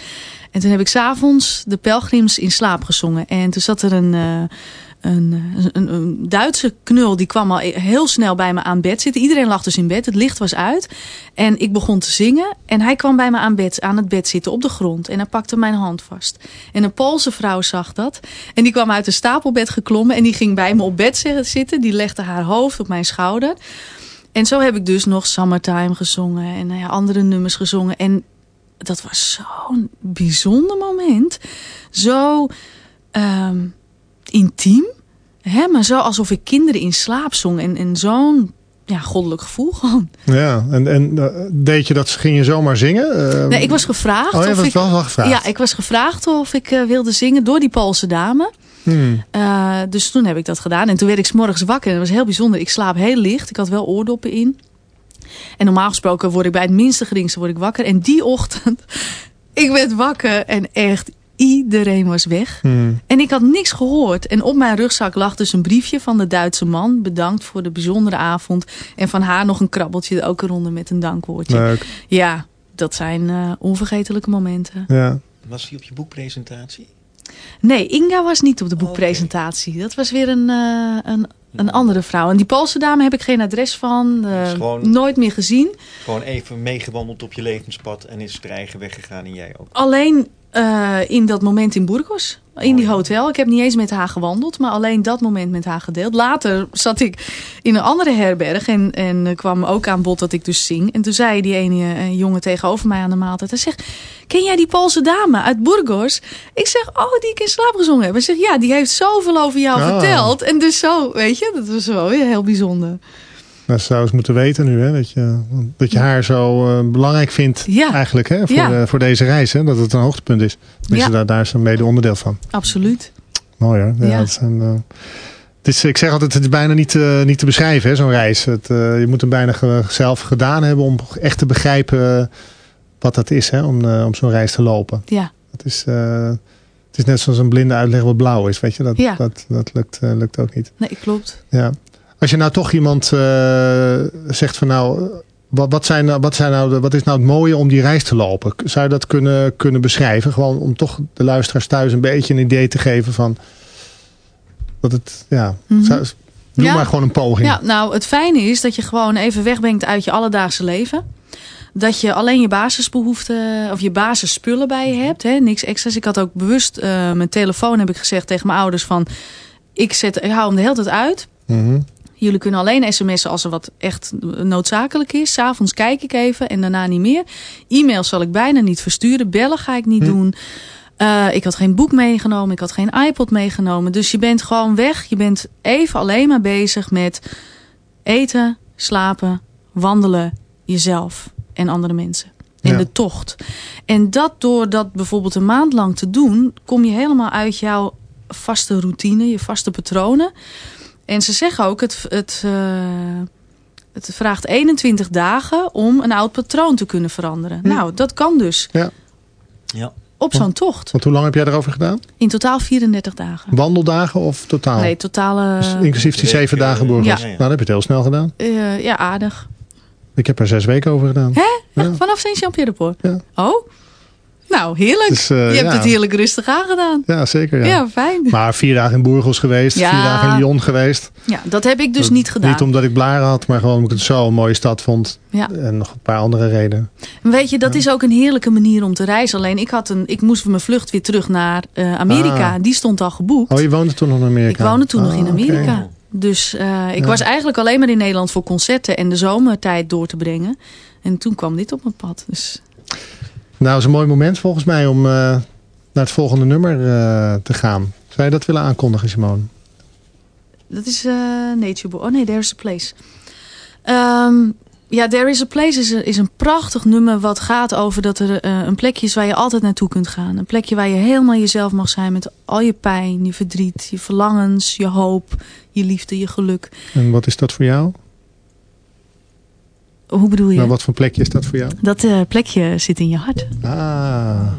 En toen heb ik s'avonds de pelgrims in slaap gezongen. En toen zat er een... Uh, een, een, een, Duitse knul die kwam al heel snel bij me aan bed zitten. Iedereen lag dus in bed. Het licht was uit. En ik begon te zingen. En hij kwam bij me aan, bed, aan het bed zitten op de grond. En hij pakte mijn hand vast. En een Poolse vrouw zag dat. En die kwam uit een stapelbed geklommen. En die ging bij me op bed zitten. Die legde haar hoofd op mijn schouder. En zo heb ik dus nog Summertime gezongen. En nou ja, andere nummers gezongen. En dat was zo'n bijzonder moment. Zo... Um, intiem. Hè, maar zo alsof ik kinderen in slaap zong. En, en zo'n ja, goddelijk gevoel [LAUGHS] gewoon. Ja, en, en uh, deed je dat, ging je zomaar zingen? Uh, nee, ik was gevraagd. Oh, je of was ik, wel gevraagd? Ja, ik was gevraagd of ik uh, wilde zingen door die Poolse dame. Hmm. dus toen heb ik dat gedaan. En toen werd ik 's morgens wakker. En dat was heel bijzonder. Ik slaap heel licht. Ik had wel oordoppen in. En normaal gesproken word ik bij het minste geringste word ik wakker. En die ochtend, [LAUGHS] ik werd wakker en echt Iedereen was weg. Hmm. En ik had niks gehoord. En op mijn rugzak lag dus een briefje van de Duitse man. Bedankt voor de bijzondere avond. En van haar nog een krabbeltje ook eronder met een dankwoordje. Leuk. Ja, dat zijn uh, onvergetelijke momenten. Ja. Was hij op je boekpresentatie? Nee, Inga was niet op de boekpresentatie. Dat was weer een, uh, een, een andere vrouw. En die Poolse dame heb ik geen adres van. Uh, gewoon, nooit meer gezien. Gewoon even meegewandeld op je levenspad. En is er eigen weggegaan en jij ook. Alleen uh, in dat moment in Burgos. In die hotel. Ik heb niet eens met haar gewandeld. Maar alleen dat moment met haar gedeeld. Later zat ik in een andere herberg. En, en kwam ook aan bod dat ik dus zing. En toen zei die ene uh, jongen tegenover mij aan de maaltijd. Hij zegt, ken jij die Poolse dame uit Burgos? Ik zeg, oh die ik in slaap gezongen heb. Hij zegt, ja die heeft zoveel over jou Ah. verteld. En dus zo, weet je. Dat was wel heel bijzonder. Zou eens moeten weten nu, hè? Dat, je, dat je haar zo uh, belangrijk vindt Ja. eigenlijk hè? Voor, Ja. de- voor deze reis. Hè? Dat het een hoogtepunt is. Dus Ja. daar, daar is een mede onderdeel van. Absoluut. Mooi hoor. Ja, Ja. Het zijn, eh, het is, ik zeg altijd, het is bijna niet, eh, niet te beschrijven, hè, zo'n reis. Het, eh, je moet hem bijna zelf gedaan hebben om echt te begrijpen eh, wat dat is, hè, om, eh, om zo'n reis te lopen. Ja. Het is, eh, het is net zoals een blinde uitleg wat blauw is, weet je. Dat, Ja. dat, dat lukt, eh, lukt ook niet. Nee, klopt. Ja. Als je nou toch iemand eh, zegt van nou, wat, wat, zijn, nou- wat, zijn nou de, wat is nou het mooie om die reis te lopen? Zou je dat kunnen, kunnen beschrijven? Gewoon om toch de luisteraars thuis een beetje een idee te geven van dat het, ja, Mhm. zou- doe Ja. maar gewoon een poging. Ja, nou het fijne is dat je gewoon even wegbrengt uit je alledaagse leven. Dat je alleen je basisbehoeften of je basisspullen bij je hebt. Hè? Niks extra's. Ik had ook bewust eh, mijn telefoon heb ik gezegd tegen mijn ouders van... Ik, zet, ik hou hem de hele tijd uit. Mhm. Jullie kunnen alleen sms'en als er wat echt noodzakelijk is. S'avonds kijk ik even en daarna niet meer. E-mails zal ik bijna niet versturen. Bellen ga ik niet Hm. doen. Uh, ik had geen boek meegenomen. Ik had geen iPod meegenomen. Dus je bent gewoon weg. Je bent even alleen maar bezig met eten, slapen, wandelen, jezelf en andere mensen. En Ja. de tocht. En dat door dat bijvoorbeeld een maand lang te doen... kom je helemaal uit jouw vaste routine, je vaste patronen. En ze zeggen ook, het, het, uh, het vraagt 21 dagen om een oud patroon te kunnen veranderen. Hm. Nou, dat kan dus. Ja. Ja. Op zo'n tocht. Want hoe lang heb jij erover gedaan? In totaal 34 dagen. Wandeldagen of totaal? Nee, totale... Dus inclusief die zeven eh, dagen Burgos. ja. Nou, dan heb je het heel snel gedaan. Uh, ja, aardig. Ik heb er zes weken over gedaan. Hè? Ja. Vanaf Saint-Jean-Pierre-de-Port? Ja. Oh? Nou, heerlijk. Dus, eh, je hebt ja. het heerlijk rustig aangedaan. Ja, zeker. Ja. Ja, fijn. Maar vier dagen in Burgos geweest, Ja. vier dagen in Lyon geweest. Ja, dat heb ik dus niet gedaan. Niet omdat ik blaren had, maar gewoon omdat ik het zo een mooie stad vond. Ja. En nog een paar andere redenen. Weet je, dat is ook een heerlijke manier om te reizen. Alleen ik, had een, ik moest mijn vlucht weer terug naar eh, Amerika. Ah. Die stond al geboekt. Oh, je woonde toen nog in Amerika? Ik woonde toen nog Ah, in oké. Amerika. Dus eh, ik was eigenlijk alleen maar in Nederland voor concerten en de zomertijd door te brengen. En toen kwam dit op mijn pad. Dus Nou, is een mooi moment volgens mij om eh, naar het volgende nummer eh, te gaan. Zou je dat willen aankondigen, Simone? dat is eh Nature Boy. Oh nee, There's a Place. Ehm, ja, There is a Place is een, is een prachtig nummer wat gaat over dat er een plekje is waar je altijd naartoe kunt gaan. Een plekje waar je helemaal jezelf mag zijn met al je pijn, je verdriet, je verlangens, je hoop, je liefde, je geluk. En wat is dat voor jou? Hoe bedoel je? Nou, wat voor plekje is dat voor jou? Dat eh, plekje zit in je hart. Ah.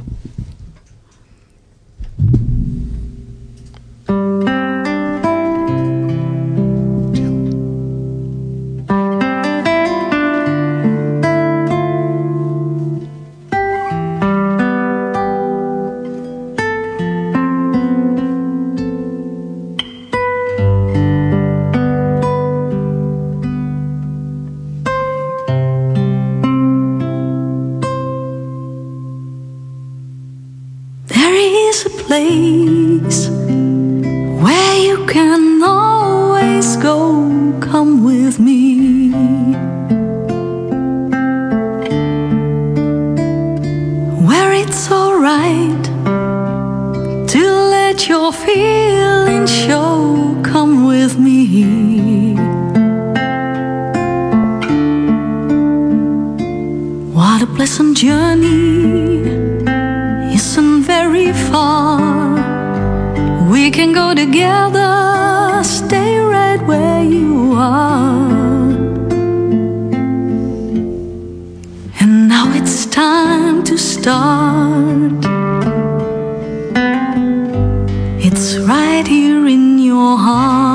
Place where you can always go. Come with me. Where it's alright to let your feelings show. Come with me. What a pleasant journey isn't very far. Can go together, stay right where you are. And now it's time to start. It's right here in your heart.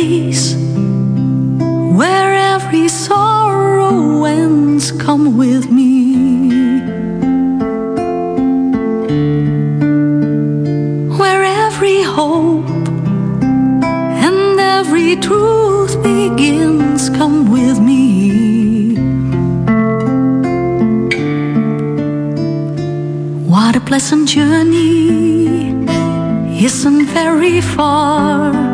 Place where every sorrow ends. Come with me. Where every hope and every truth begins. Come with me. What a pleasant journey isn't very far.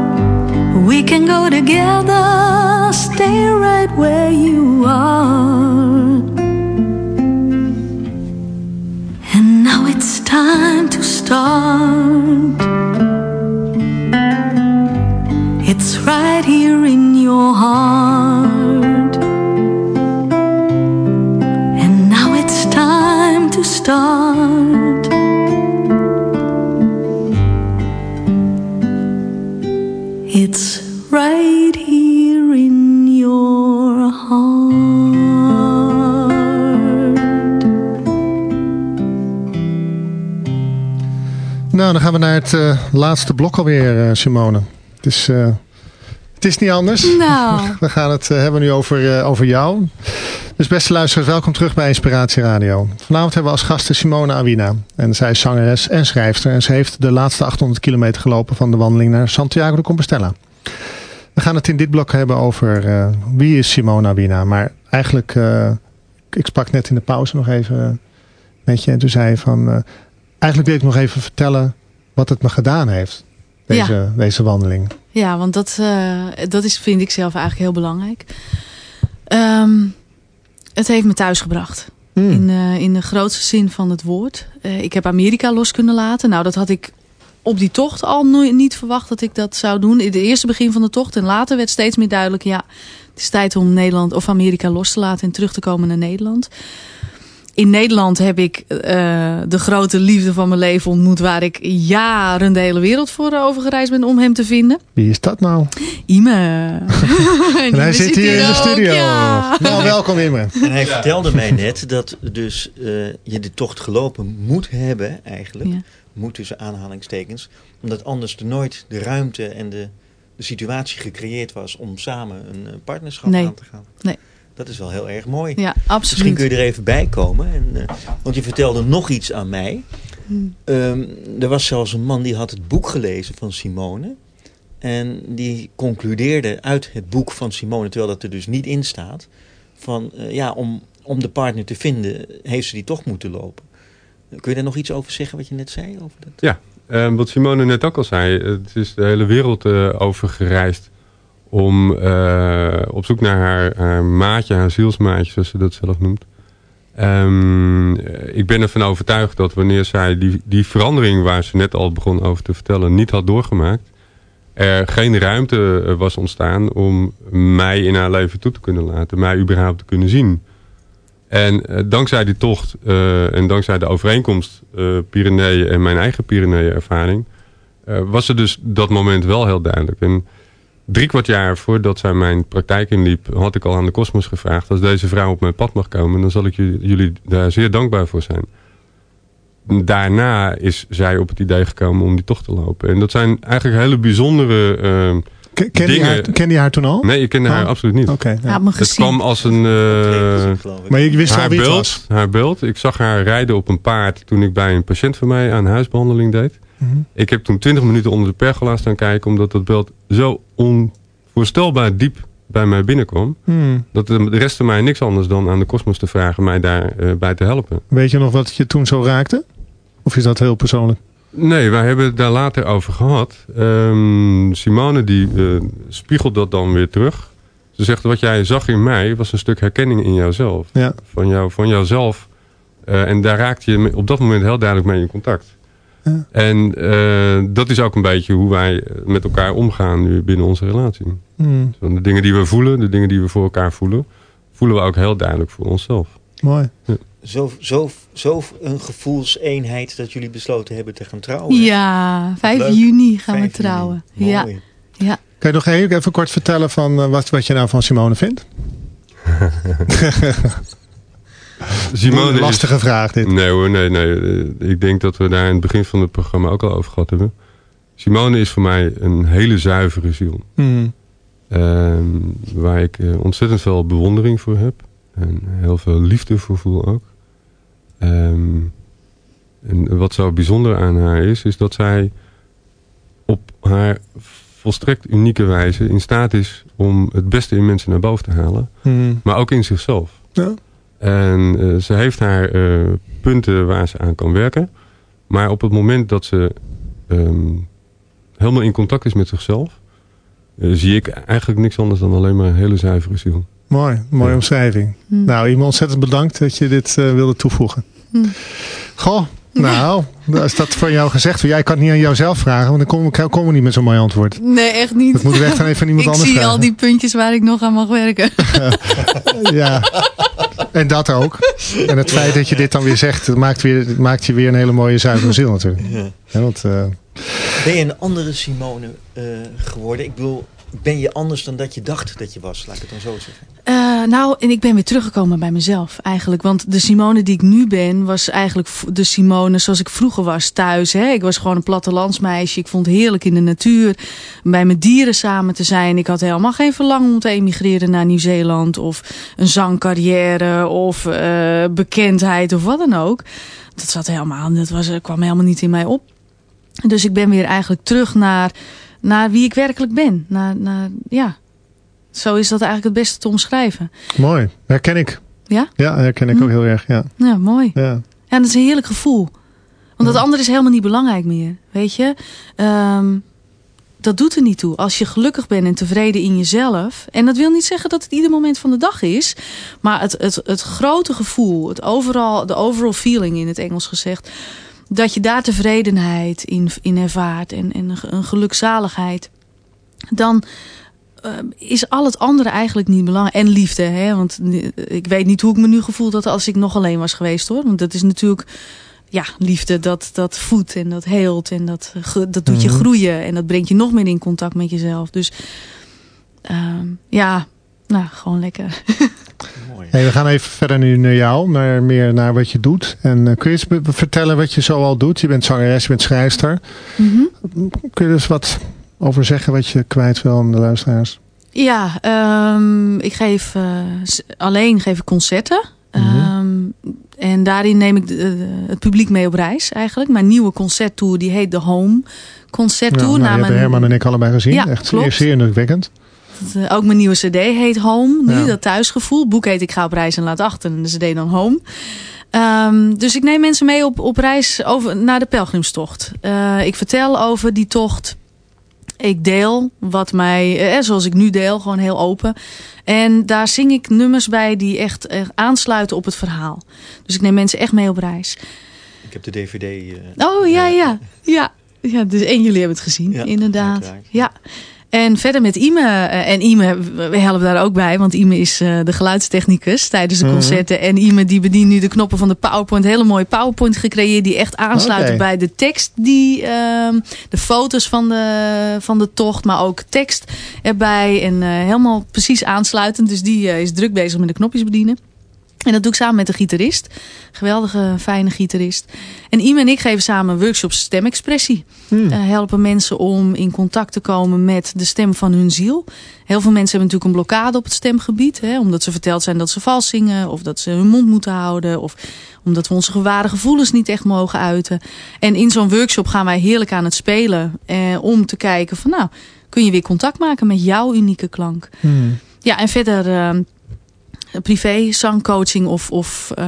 We can go together, stay right where you are. And now it's time to start. It's right here in your heart. Nou, dan gaan we naar het eh, laatste blok alweer, eh, Simone. Het is eh, Het is niet anders. Nou. [LAUGHS] We gaan het hebben nu over, over jou. Dus beste luisteraars, welkom terug bij Inspiratie Radio. Vanavond hebben we als gasten Simone Awina. En zij is zangeres en schrijfster. En ze heeft de laatste 800 kilometer gelopen van de wandeling naar Santiago de Compostela. We gaan het in dit blok hebben over wie is Simone Awina. Maar eigenlijk, ik sprak net in de pauze nog even met je. En toen zei je van, eigenlijk wil ik nog even vertellen wat het me gedaan heeft. Deze, ja. deze wandeling. Ja, want dat, uh, dat is, vind ik zelf eigenlijk heel belangrijk. Um, het heeft me thuis gebracht. Mm. In, uh, in de grootste zin van het woord. Uh, ik heb Amerika los kunnen laten. Nou, dat had ik op die tocht al nooit, niet verwacht dat ik dat zou doen. In het eerste begin van de tocht. En later werd steeds meer duidelijk. Ja, het is tijd om Nederland of Amerika los te laten. En terug te komen naar Nederland in Nederland heb ik uh, de grote liefde van mijn leven ontmoet... waar ik jaren de hele wereld voor overgereisd ben om hem te vinden. Wie is dat nou? Ime. [LAUGHS] en hij zit hier in de studio. Ja. Nou, welkom Ime. En hij vertelde mij net dat dus uh, je de tocht gelopen moet hebben eigenlijk. Ja. Moet tussen aanhalingstekens. Omdat anders er nooit de ruimte en de, de situatie gecreëerd was... om samen een partnerschap nee. aan te gaan. Nee. Dat is wel heel erg mooi. Ja, absoluut. Misschien kun je er even bij komen. En, uh, want je vertelde nog iets aan mij. Hmm. Um, er was zelfs een man die had het boek gelezen van Simone. En die concludeerde uit het boek van Simone, terwijl dat er dus niet in staat... van uh, ja, om, om de partner te vinden, heeft ze die toch moeten lopen. Kun je daar nog iets over zeggen wat je net zei? Over dat? Ja, uh, wat Simone net ook al zei. Het is de hele wereld uh, over gereisd om uh, op zoek naar haar, maatje, haar zielsmaatje, zoals ze dat zelf noemt. Um, ik ben ervan overtuigd dat wanneer zij die, die verandering waar ze net al begon over te vertellen niet had doorgemaakt, er geen ruimte was ontstaan om mij in haar leven toe te kunnen laten, mij überhaupt te kunnen zien. En dankzij die tocht en dankzij de overeenkomst uh, Pyreneeën en mijn eigen Pyreneeën ervaring, was er dus dat moment wel heel duidelijk. Drie kwart jaar voordat zij mijn praktijk inliep, had ik al aan de kosmos gevraagd. Als deze vrouw op mijn pad mag komen, dan zal ik jullie daar zeer dankbaar voor zijn. Daarna is zij op het idee gekomen om die tocht te lopen. En dat zijn eigenlijk hele bijzondere uh, Ken. Je haar, kende je haar toen al? Nee, ik kende haar Oh. absoluut niet. Oké. ja. Het kwam als een... uh, Maar je wist haar wie het beeld, was? haar beeld. Ik zag haar rijden op een paard toen ik bij een patiënt van mij aan huisbehandeling deed. Mhm. Ik heb toen 20 minuten onder de pergola staan kijken... omdat dat beeld zo onvoorstelbaar diep bij mij binnenkwam... Hmm. dat de rest van mij niks anders dan aan de kosmos te vragen... mij daarbij bij te helpen. Weet je nog wat je toen zo raakte? Of is dat heel persoonlijk? Nee, wij hebben het daar later over gehad. Ehm, Simone die eh, spiegelt dat dan weer terug. Ze zegt, wat jij zag in mij was een stuk herkenning in jouzelf. Ja. Van, jou, van jouzelf. Eh, en daar raakte je op dat moment heel duidelijk mee in contact. Ja. En eh, dat is ook een beetje hoe wij met elkaar omgaan nu binnen onze relatie. Hmm. Van de dingen die we voelen, de dingen die we voor elkaar voelen... voelen we ook heel duidelijk voor onszelf. Mooi. Zo, zo, zo een gevoelseenheid dat jullie besloten hebben te gaan trouwen. Ja, 5 Leuk. juni gaan we 5 juni. trouwen. Mooi. Ja, ja. Kan je nog even, even kort vertellen van eh, wat, wat je nou van Simone vindt? [LAUGHS] Simone is- Lastige vraag dit. Nee hoor, nee, nee. Ik denk dat we daar in het begin van het programma ook al over gehad hebben. Simone is voor mij een hele zuivere ziel. Hmm. Ehm, waar ik eh, ontzettend veel bewondering voor heb. En heel veel liefde voor voel ook. Ehm, en wat zo bijzonder aan haar is, is dat zij op haar volstrekt unieke wijze in staat is om het beste in mensen naar boven te halen. Hmm. Maar ook in zichzelf. Ja. En eh, ze heeft haar eh, punten waar ze aan kan werken. Maar op het moment dat ze ehm, helemaal in contact is met zichzelf... eh, zie ik eigenlijk niks anders dan alleen maar een hele zuivere ziel. Mooi, mooie Ja. omschrijving. Hm. Nou, iemand ontzettend bedankt dat je dit eh, wilde toevoegen. Hm. Goh, nou, [LAUGHS] als dat van jou gezegd wordt. Jij kan het niet aan jouzelf vragen, want dan komen we, niet met zo'n mooi antwoord. Nee, echt niet. Dat moeten we echt aan even iemand [LAUGHS] ik anders zie vragen. al die puntjes waar ik nog aan mag werken. [LAUGHS] Ja, en dat ook. [LAUGHS] En het feit dat je dit dan weer zegt, dat maakt, weer, maakt je weer een hele mooie zuivere ziel natuurlijk. Ja. Ja, want, eh, Ben je een andere Simone eh, geworden? Ik bedoel, ben je anders dan dat je dacht dat je was? Laat ik het dan zo zeggen. Eh, nou, en ik ben weer teruggekomen bij mezelf eigenlijk. Want de Simone die ik nu ben, was eigenlijk de Simone zoals ik vroeger was thuis. Hè? Ik was gewoon een plattelandsmeisje. Ik vond het heerlijk in de natuur. Bij mijn dieren samen te zijn. Ik had helemaal geen verlangen om te emigreren naar Nieuw-Zeeland. Of een zangcarrière. Of uh, bekendheid of wat dan ook. Dat zat helemaal, dat was, kwam helemaal niet in mij op. Dus ik ben weer eigenlijk terug naar, naar wie ik werkelijk ben. Naar, naar, ja, zo is dat eigenlijk het beste te omschrijven. Mooi, herken ik. Ja? Ja, herken ik ook hm. heel erg, ja. Ja, mooi. Ja. ja, dat is een heerlijk gevoel. Want dat andere is helemaal niet belangrijk meer, weet je. Um, dat doet er niet toe. Als je gelukkig bent en tevreden in jezelf. En dat wil niet zeggen dat het ieder moment van de dag is. Maar het, het, het grote gevoel, het overal, de overall feeling in het Engels gezegd. Dat je daar tevredenheid in, in ervaart en, en een gelukzaligheid. Dan is al het andere eigenlijk niet belangrijk. En liefde, hè? want ik weet niet hoe ik me nu gevoeld had als ik nog alleen was geweest hoor. Want dat is natuurlijk ja, liefde, dat, dat voedt en dat heelt en dat, dat doet je mhm. groeien. En dat brengt je nog meer in contact met jezelf. Dus uh, ja, nou, gewoon lekker. [LAUGHS] Mooi. Hey, we gaan even verder nu naar jou, maar meer naar wat je doet. En uh, kun je eens vertellen wat je zo al doet? Je bent zangeres, je bent schrijfster. Mm -hmm. Kun je dus wat over zeggen wat je kwijt wil aan de luisteraars? Ja, um, ik geef uh, alleen geef ik concerten. Mm -hmm. En daarin neem ik de, het publiek mee op reis eigenlijk. Mijn nieuwe concerttour die heet de Home Concerttour. Ja, nou, hebben Herman en ik allebei gezien. Ja, Echt klopt. zeer indrukwekkend. Uh, ook mijn nieuwe cd heet Home. Nu, dat thuisgevoel. boek heet Ik ga op reis en laat achter. En de cd dan Home. Um, dus ik neem mensen mee op, op reis over, naar de pelgrimstocht. Uh, ik vertel over die tocht. Ik deel wat mij, eh, zoals ik nu deel, gewoon heel open. En daar zing ik nummers bij die echt, aansluiten op het verhaal. Dus ik neem mensen echt mee op reis. Ik heb de dvd. Uh, oh ja, ja, ja. ja. Dus, en jullie hebben het gezien, inderdaad. Ja. En verder met Ime. Eh, en Ime, we helpen daar ook bij. Want Ime is uh, de geluidstechnicus tijdens de mhm. concerten. En Ime die bedient nu de knoppen van de PowerPoint. Hele mooie PowerPoint gecreëerd. Die echt aansluiten bij de tekst. Die, uh, de foto's van de, van de tocht. Maar ook tekst erbij. En uh, helemaal precies aansluitend. Dus die is druk bezig met de knopjes bedienen. En dat doe ik samen met de gitarist. Geweldige, fijne gitarist. En Ime en ik geven samen workshops stemexpressie. Hmm. Uh, helpen mensen om in contact te komen met de stem van hun ziel. Heel veel mensen hebben natuurlijk een blokkade op het stemgebied. Hè, omdat ze verteld zijn dat ze vals zingen. Of dat ze hun mond moeten houden. Of omdat we onze geware gevoelens niet echt mogen uiten. En in zo'n workshop gaan wij heerlijk aan het spelen. Eh, om te kijken van nou, kun je weer contact maken met jouw unieke klank. Hmm. Ja, en verder... Uh, privé zangcoaching of, of uh,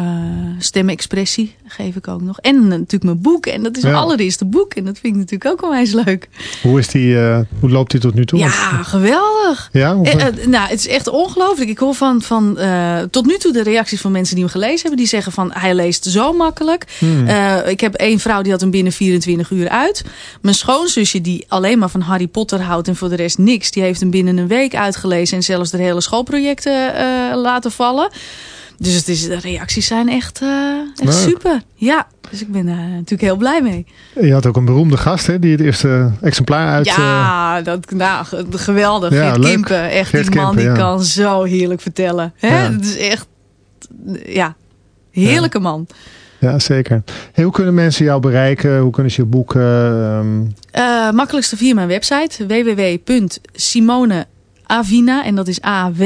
stemexpressie geef ik ook nog. En natuurlijk mijn boek. En dat is mijn allereerste boek. En dat vind ik natuurlijk ook onwijs leuk. Hoe, is die, uh, hoe loopt die tot nu toe? Ja, geweldig. Ja, uh, nou, het is echt ongelooflijk. Ik hoor van, van tot nu toe de reacties van mensen die hem gelezen hebben. Die zeggen van, hij leest zo makkelijk. Hmm. ik heb één vrouw die had hem binnen 24 uur uit. Mijn schoonzusje die alleen maar van Harry Potter houdt en voor de rest niks. Die heeft hem binnen een week uitgelezen. En zelfs de hele schoolprojecten laten vallen. Dus het is, de reacties zijn echt, uh, echt super. Ja, dus ik ben daar natuurlijk heel blij mee. Je had ook een beroemde gast hè, die het eerste exemplaar uit... Ja, uh... dat, nou, geweldig. Ja, Geert Kimpen. Echt, die man die kan zo heerlijk vertellen. Hè? Ja. Het is echt, ja, heerlijke man. Ja, zeker. Hey, hoe kunnen mensen jou bereiken? Hoe kunnen ze je boeken? Um... Uh, makkelijkste via mijn website www.simone Avina. En dat is A-W-H-I-N-A.com.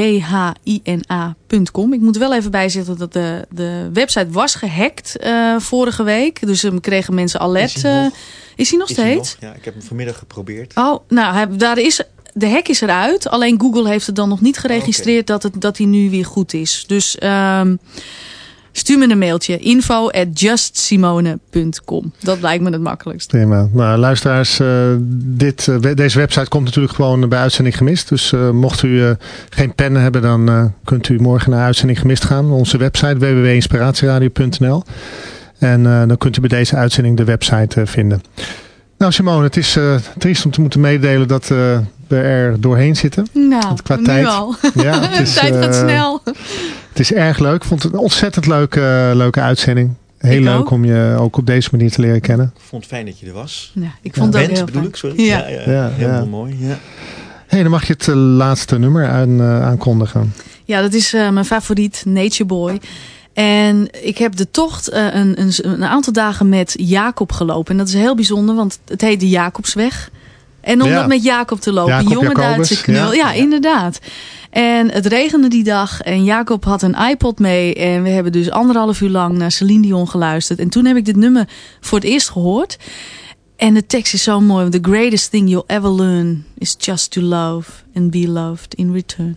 Ik moet wel even bijzetten dat de, de website was gehackt uh, vorige week. Dus um, kregen mensen alert. Is hij nog, uh, is hij nog is steeds? Hij nog? Ja, ik heb hem vanmiddag geprobeerd. Oh, nou, daar is, de hack is eruit. Alleen Google heeft het dan nog niet geregistreerd oh, okay. dat, het, dat hij nu weer goed is. Dus... Um, Stuur me een mailtje. info at justsimone.com. Dat lijkt me het makkelijkst. Nou, luisteraars, uh, dit, uh, deze website komt natuurlijk gewoon bij uitzending gemist. Dus uh, mocht u geen pennen hebben, dan kunt u morgen naar uitzending gemist gaan. Onze website www.inspiratieradio.nl En dan kunt u bij deze uitzending de website vinden. Nou Simone, het is triest om te moeten meedelen dat er doorheen zitten. Nou, qua nu tijd. al. Ja, het [LAUGHS] is, tijd gaat snel. Het is erg leuk. Ik vond het een ontzettend leuke, leuke uitzending. Heel leuk om je ook op deze manier te leren kennen. Ik vond het fijn dat je er was. Ja, ik vond ja. ook heel bedoel ik, sorry. Ja, ja, ja, helemaal mooi. Ja. hey, dan mag je het eh, laatste nummer aan, uh, aankondigen. Ja, dat is uh, mijn favoriet, Nature Boy. En ik heb de tocht uh, een, een, een, aantal dagen met Jacob gelopen. En dat is heel bijzonder, want het heet de Jacobsweg. En om ja. dat met Jacob te lopen, Jacob, jonge Jacobus, Duitse knul. Ja. ja, inderdaad. En het regende die dag en Jacob had een iPod mee. En we hebben dus anderhalf uur lang naar Celine Dion geluisterd. En toen heb ik dit nummer voor het eerst gehoord. En de tekst is zo mooi. The greatest thing you'll ever learn is just to love and be loved in return.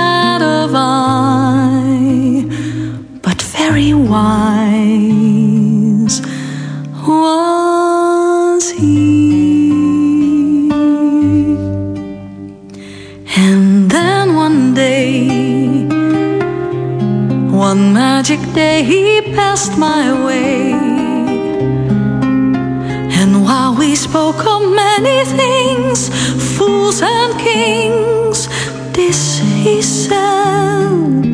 day, he passed my way. And while we spoke of many things, fools and kings, this he said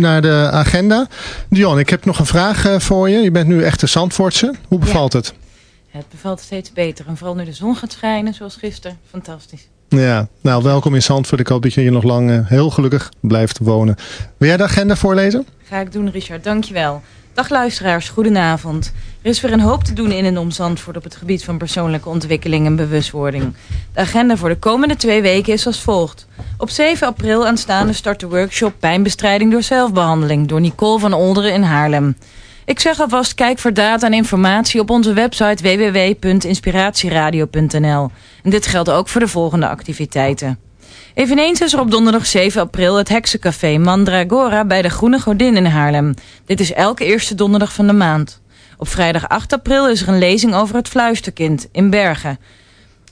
naar de agenda. Dion, ik heb nog een vraag eh, voor je. Je bent nu echt de Zandvoortse. Hoe bevalt het? Het bevalt steeds beter. En vooral nu de zon gaat schijnen, zoals gisteren. Fantastisch. Ja, nou welkom in Zandvoort. Ik hoop dat je hier nog lang eh, heel gelukkig blijft wonen. Wil jij de agenda voorlezen? Ga ik doen, Richard. Dankjewel. Dag luisteraars, goedenavond. Er is weer een hoop te doen in en om Zandvoort op het gebied van persoonlijke ontwikkeling en bewustwording. De agenda voor de komende twee weken is als volgt. Op 7 april aanstaande start de workshop Pijnbestrijding door zelfbehandeling door Nicole van Olderen in Haarlem. Ik zeg alvast, kijk voor data en informatie op onze website www.inspiratieradio.nl. En dit geldt ook voor de volgende activiteiten. Eveneens is er op donderdag 7 april het heksencafé Mandragora bij de Groene Godin in Haarlem. Dit is elke eerste donderdag van de maand. Op vrijdag 8 april is er een lezing over het fluisterkind in Bergen.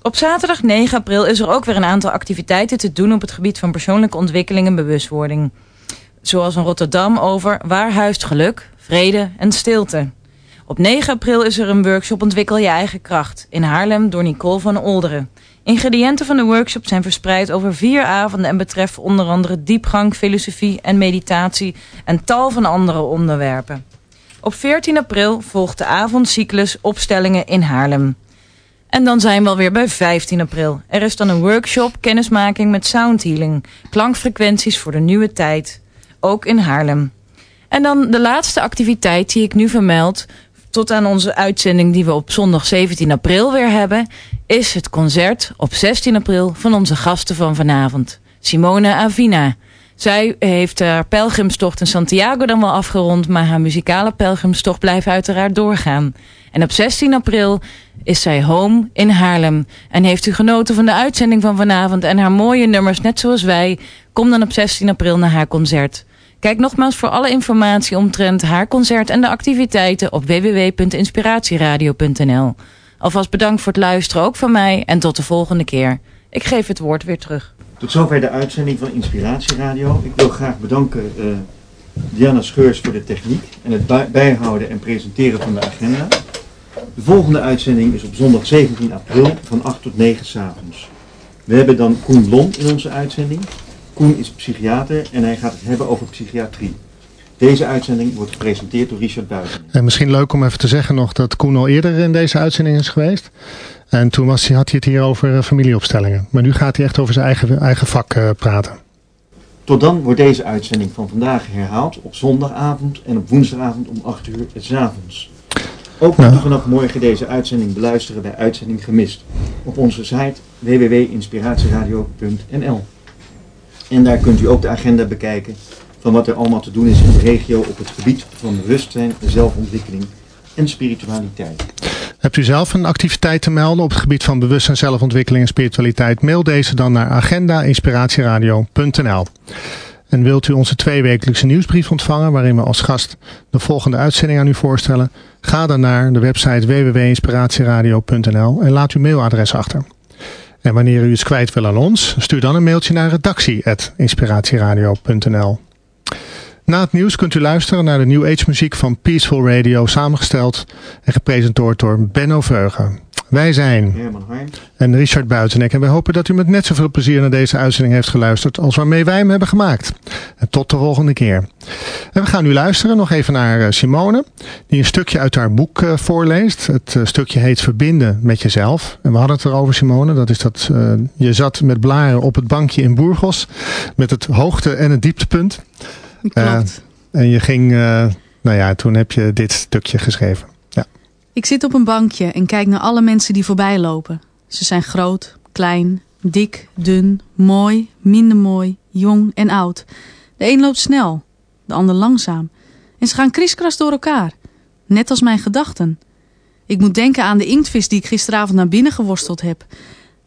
Op zaterdag 9 april is er ook weer een aantal activiteiten te doen op het gebied van persoonlijke ontwikkeling en bewustwording. Zoals in Rotterdam over Waar huist geluk, vrede en stilte. Op 9 april is er een workshop Ontwikkel je eigen kracht in Haarlem door Nicole van Olderen. Ingrediënten van de workshop zijn verspreid over vier avonden en betreffen onder andere diepgang, filosofie en meditatie en tal van andere onderwerpen. Op 14 april volgt de avondcyclus Opstellingen in Haarlem. En dan zijn we alweer bij 15 april. Er is dan een workshop kennismaking met soundhealing. Klankfrequenties voor de nieuwe tijd. Ook in Haarlem. En dan de laatste activiteit die ik nu vermeld... tot aan onze uitzending die we op zondag 17 april weer hebben... is het concert op 16 april van onze gasten van vanavond. Simone Avina... Zij heeft haar pelgrimstocht in Santiago dan wel afgerond... maar haar muzikale pelgrimstocht blijft uiteraard doorgaan. En op 16 april is zij home in Haarlem. En heeft u genoten van de uitzending van vanavond... en haar mooie nummers, net zoals wij... kom dan op 16 april naar haar concert. Kijk nogmaals voor alle informatie omtrent haar concert en de activiteiten... op www.inspiratieradio.nl. Alvast bedankt voor het luisteren, ook van mij... en tot de volgende keer. Ik geef het woord weer terug. Tot zover de uitzending van Inspiratieradio. Ik wil graag bedanken uh, Diana Scheurs voor de techniek en het bijhouden en presenteren van de agenda. De volgende uitzending is op zondag 17 april van 8 tot 9 s'avonds. We hebben dan Koen Lon in onze uitzending. Koen is psychiater en hij gaat het hebben over psychiatrie. Deze uitzending wordt gepresenteerd door Richard Buiten. En misschien leuk om even te zeggen nog dat Koen al eerder in deze uitzending is geweest. En toen was, had hij het hier over eh, familieopstellingen. Maar nu gaat hij echt over zijn eigen, eigen vak uh, praten. Tot dan wordt deze uitzending van vandaag herhaald op zondagavond en op woensdagavond om 8 uur s avonds. Ook kunt u vanaf morgen deze uitzending beluisteren bij Uitzending Gemist op onze site www.inspiratieradio.nl. En daar kunt u ook de agenda bekijken van wat er allemaal te doen is in de regio op het gebied van bewustzijn, zelfontwikkeling en spiritualiteit. Hebt u zelf een activiteit te melden op het gebied van bewustzijn, zelfontwikkeling en spiritualiteit? Mail deze dan naar agendainspiratieradio.nl. En wilt u onze tweewekelijkse nieuwsbrief ontvangen waarin we als gast de volgende uitzending aan u voorstellen? Ga dan naar de website www.inspiratieradio.nl en laat uw mailadres achter. En wanneer u iets kwijt wil aan ons, stuur dan een mailtje naar redactie.inspiratieradio.nl. Na het nieuws kunt u luisteren naar de New Age muziek van Peaceful Radio, samengesteld en gepresenteerd door Benno Veugen. Wij zijn en Richard Buitenek en wij hopen dat u met net zoveel plezier naar deze uitzending heeft geluisterd als waarmee wij hem hebben gemaakt. En tot de volgende keer. En we gaan nu luisteren nog even naar eh, Simone, die een stukje uit haar boek uh, voorleest. Het uh, stukje heet Verbinden met jezelf. En we hadden het erover Simone, dat is dat uh, je zat met blaren op het bankje in Burgos met het hoogte- en het dieptepunt. Klopt. Uh, en je ging, uh, nou ja, toen heb je dit stukje geschreven. Ik zit op een bankje en kijk naar alle mensen die voorbij lopen. Ze zijn groot, klein, dik, dun, mooi, minder mooi, jong en oud. De een loopt snel, de ander langzaam. En ze gaan kriskras door elkaar. Net als mijn gedachten. Ik moet denken aan de inktvis die ik gisteravond naar binnen geworsteld heb.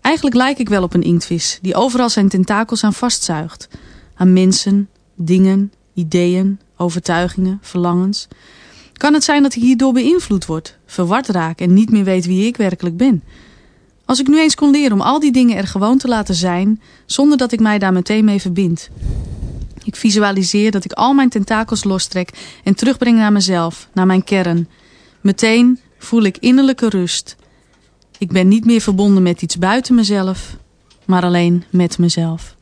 Eigenlijk lijk ik wel op een inktvis die overal zijn tentakels aan vastzuigt. Aan mensen, dingen, ideeën, overtuigingen, verlangens. Kan het zijn dat ik hierdoor beïnvloed word, verward raak en niet meer weet wie ik werkelijk ben? Als ik nu eens kon leren om al die dingen er gewoon te laten zijn, zonder dat ik mij daar meteen mee verbind. Ik visualiseer dat ik al mijn tentakels lostrek en terugbreng naar mezelf, naar mijn kern. Meteen voel ik innerlijke rust. Ik ben niet meer verbonden met iets buiten mezelf, maar alleen met mezelf.